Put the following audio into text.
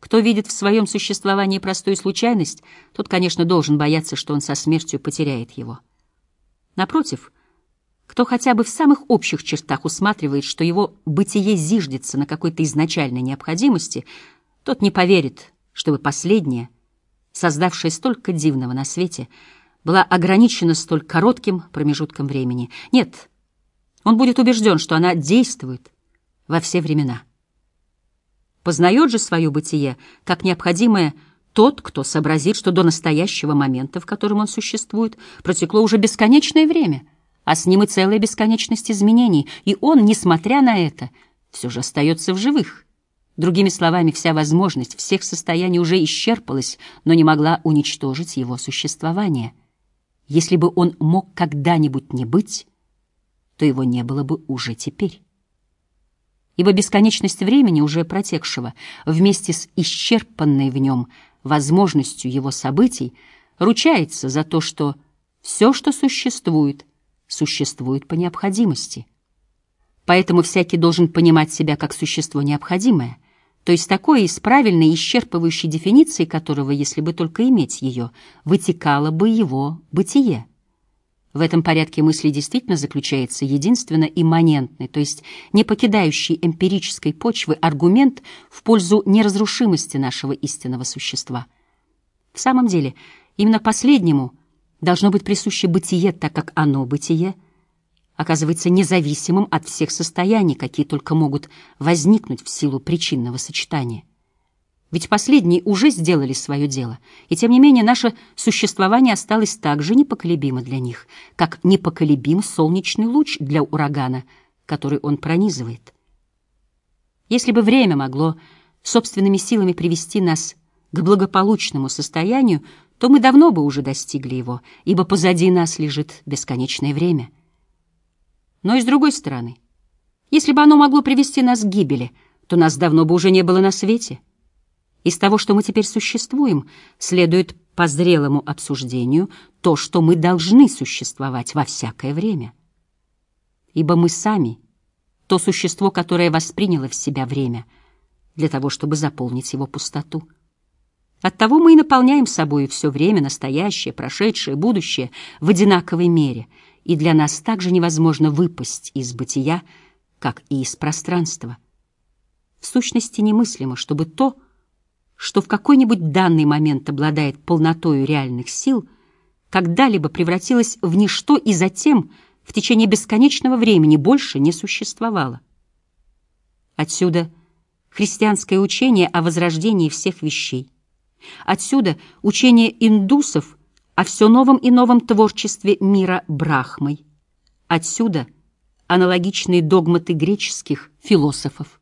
Кто видит в своем существовании простую случайность, тот, конечно, должен бояться, что он со смертью потеряет его. Напротив, кто хотя бы в самых общих чертах усматривает, что его бытие зиждется на какой-то изначальной необходимости, тот не поверит, чтобы последнее, создавшее столько дивного на свете, была ограничена столь коротким промежутком времени. Нет, он будет убежден, что она действует во все времена. Познает же свое бытие как необходимое тот, кто сообразит, что до настоящего момента, в котором он существует, протекло уже бесконечное время, а с ним и целая бесконечность изменений, и он, несмотря на это, все же остается в живых. Другими словами, вся возможность всех состояний уже исчерпалась, но не могла уничтожить его существование. Если бы он мог когда-нибудь не быть, то его не было бы уже теперь ибо бесконечность времени, уже протекшего, вместе с исчерпанной в нем возможностью его событий, ручается за то, что все, что существует, существует по необходимости. Поэтому всякий должен понимать себя как существо необходимое, то есть такое из правильной исчерпывающей дефиниции которого, если бы только иметь ее, вытекало бы его бытие. В этом порядке мысли действительно заключается единственно имманентный, то есть не покидающий эмпирической почвы аргумент в пользу неразрушимости нашего истинного существа. В самом деле, именно последнему должно быть присуще бытие, так как оно, бытие, оказывается независимым от всех состояний, какие только могут возникнуть в силу причинного сочетания. Ведь последние уже сделали свое дело, и тем не менее наше существование осталось так же непоколебимо для них, как непоколебим солнечный луч для урагана, который он пронизывает. Если бы время могло собственными силами привести нас к благополучному состоянию, то мы давно бы уже достигли его, ибо позади нас лежит бесконечное время. Но и с другой стороны, если бы оно могло привести нас к гибели, то нас давно бы уже не было на свете — из того, что мы теперь существуем, следует по зрелому обсуждению то, что мы должны существовать во всякое время. Ибо мы сами — то существо, которое восприняло в себя время для того, чтобы заполнить его пустоту. Оттого мы и наполняем собой все время, настоящее, прошедшее, будущее, в одинаковой мере, и для нас также невозможно выпасть из бытия, как и из пространства. В сущности немыслимо, чтобы то, что в какой-нибудь данный момент обладает полнотою реальных сил, когда-либо превратилось в ничто и затем в течение бесконечного времени больше не существовало. Отсюда христианское учение о возрождении всех вещей. Отсюда учение индусов о все новом и новом творчестве мира Брахмой. Отсюда аналогичные догматы греческих философов.